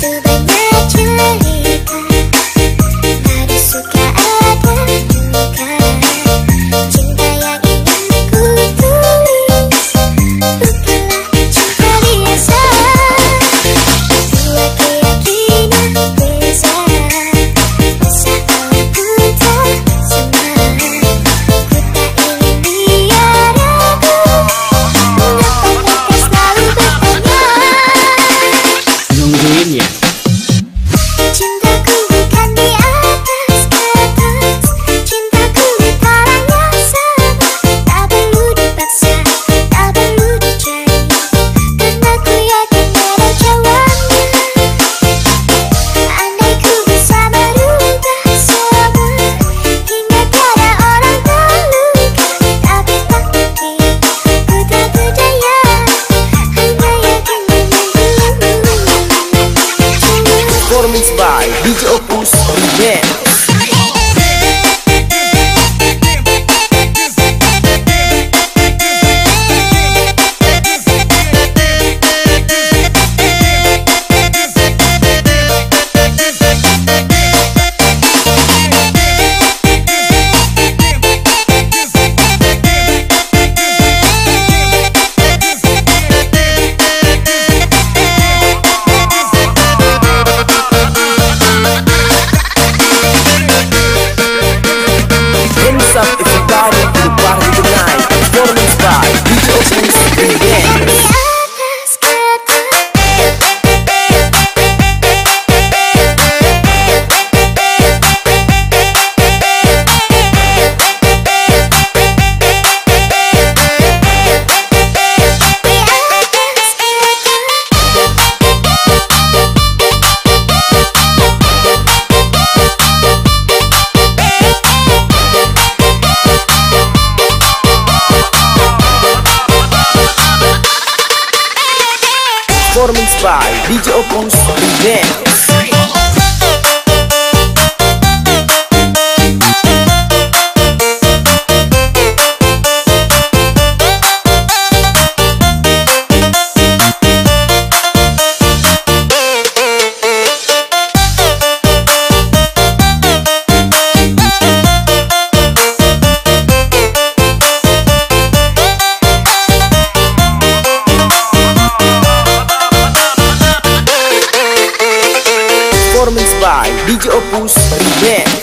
to the natural Performance by DJ Opons. Event by DJ Opus Remix